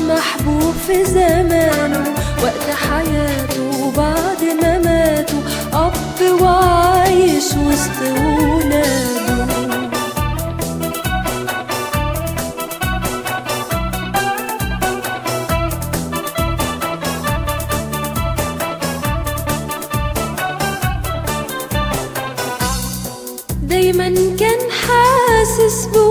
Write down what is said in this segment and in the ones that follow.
محبوب في زمانه وقت حياته وبعد ما أب وعايش وسط ولاده. دايما كان حاسس بولاده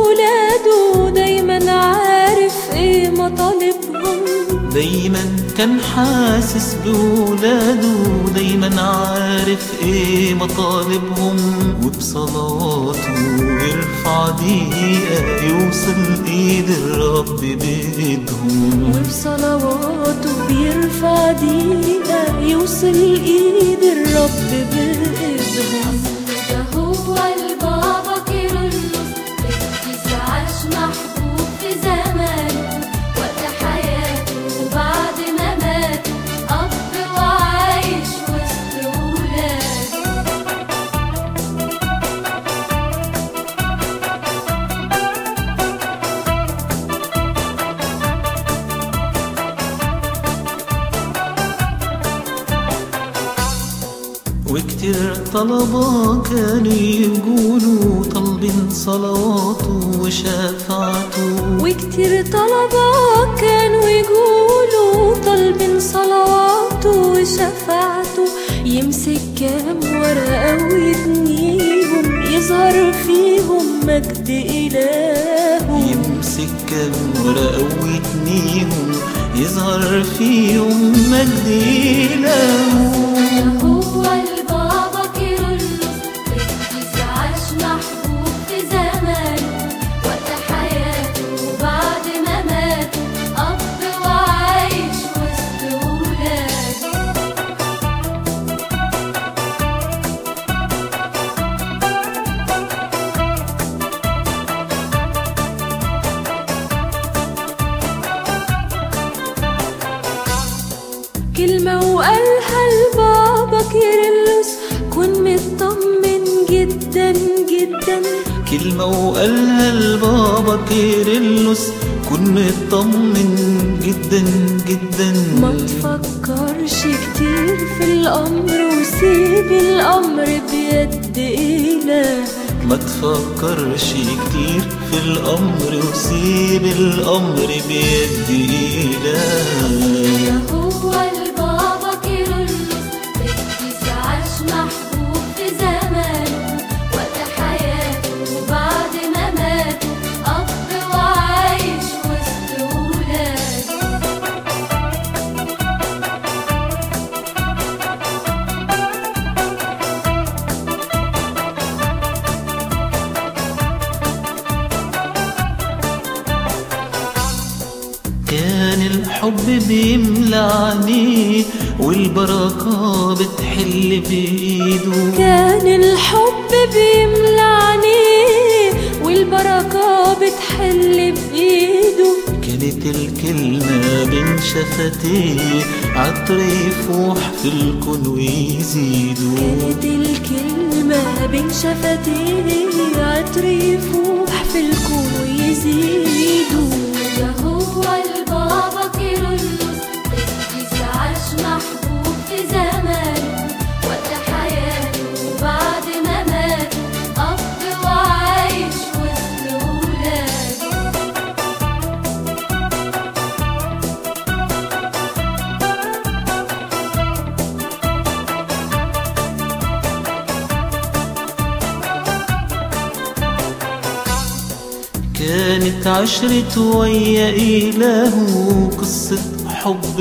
مطالبهم دايما كان حاسس بولاده دايما عارف إيه مطالبهم. وبصلاته يرفع دقيقة يوصل إيد الرب بإيدهم. وبصلواته بيرفع دقيقة يوصل إيد الرب بإيدهم. وكتير طلبة كانوا يقولوا طالبين صلواته وشفاعته. وكتير طلبة كانوا يقولوا طالبين صلواته وشفاعته. يمسك كام ورقة ويتنيهم يظهر فيهم مجد إلهه يمسك كام ورقة ويتنيهم يظهر فيهم مجد إلهه كلمة وقالها البابا كيرلس كن مطمن جدا جدا. ما تفكرش كتير في الأمر وسيب الأمر بيد إلهك ما تفكرش كتير في الأمر وسيب الأمر بيد إله. الحب بيملى عينيه والبركة بتحل بإيده كان الحب بيملى عينيه والبركة بتحل بإيده كانت الكلمة بين شفتيه عطر يفوح في الكون ويزيده كانت الكلمة بين شفتيه كانت عشرة ويا إله قصة حب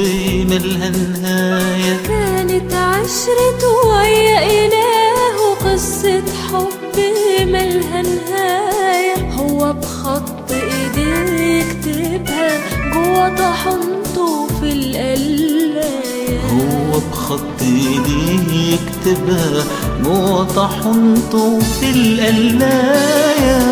ملها نهاية كانت عشرة ويا إله قصة حب ملها نهاية هو بخط إيديه يكتبها جوا طحنته في القلاية. هو بخط ايديه يكتبها جوه طحنته في القلاية.